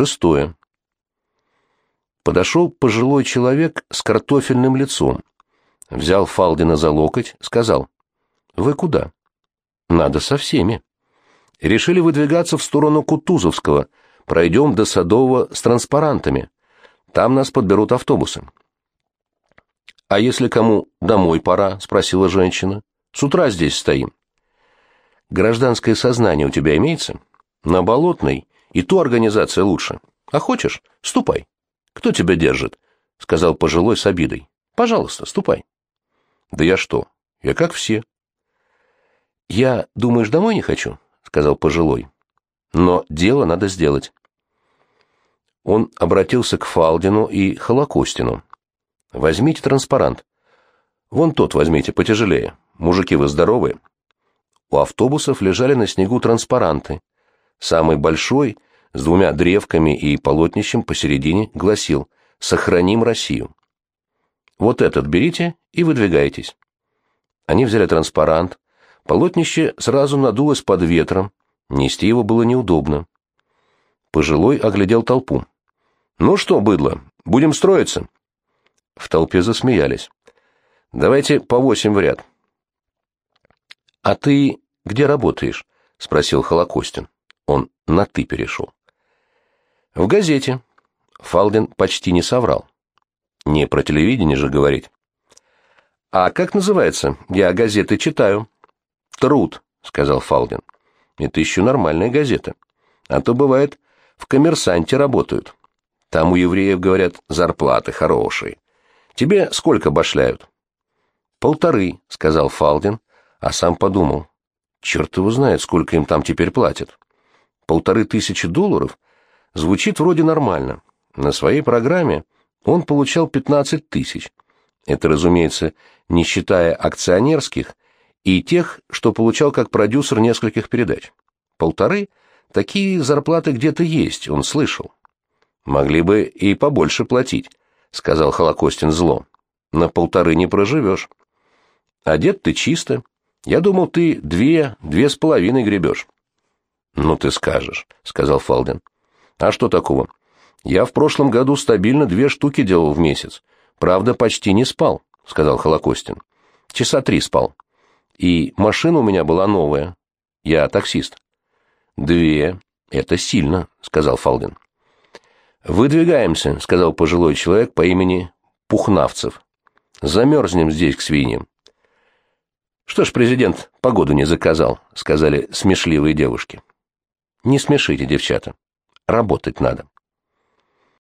Шестое. Подошел пожилой человек с картофельным лицом. Взял Фалдина за локоть, сказал. «Вы куда?» «Надо со всеми». Решили выдвигаться в сторону Кутузовского. Пройдем до Садового с транспарантами. Там нас подберут автобусы. «А если кому домой пора?» — спросила женщина. «С утра здесь стоим». «Гражданское сознание у тебя имеется?» «На Болотной и ту организация лучше. А хочешь, ступай». «Кто тебя держит?» — сказал пожилой с обидой. «Пожалуйста, ступай». «Да я что? Я как все». «Я, думаешь, домой не хочу?» — сказал пожилой. «Но дело надо сделать». Он обратился к Фалдину и Холокостину. «Возьмите транспарант. Вон тот возьмите, потяжелее. Мужики, вы здоровые?» У автобусов лежали на снегу транспаранты. Самый большой — с двумя древками и полотнищем посередине гласил «Сохраним Россию». Вот этот берите и выдвигайтесь. Они взяли транспарант, полотнище сразу надулось под ветром, нести его было неудобно. Пожилой оглядел толпу. «Ну что, быдло, будем строиться?» В толпе засмеялись. «Давайте по восемь в ряд». «А ты где работаешь?» — спросил Холокостин. Он на «ты» перешел. В газете. Фалдин почти не соврал. Не про телевидение же говорить. А как называется? Я газеты читаю. Труд, сказал Фалдин. Это еще нормальная газета. А то бывает, в коммерсанте работают. Там у евреев, говорят, зарплаты хорошие. Тебе сколько башляют? Полторы, сказал Фалдин, а сам подумал. Черт его знает, сколько им там теперь платят. Полторы тысячи долларов — Звучит вроде нормально. На своей программе он получал 15 тысяч. Это, разумеется, не считая акционерских и тех, что получал как продюсер нескольких передач. Полторы – такие зарплаты где-то есть, он слышал. Могли бы и побольше платить, сказал Холокостин зло. На полторы не проживешь. Одет ты чисто. Я думал, ты две, две с половиной гребешь. Ну ты скажешь, сказал Фалден. А что такого? Я в прошлом году стабильно две штуки делал в месяц. Правда, почти не спал, сказал Холокостин. Часа три спал. И машина у меня была новая. Я таксист. Две. Это сильно, сказал Фалдин. «Выдвигаемся», — сказал пожилой человек по имени Пухнавцев. «Замерзнем здесь к свиньям». «Что ж, президент погоду не заказал», — сказали смешливые девушки. «Не смешите, девчата. Работать надо.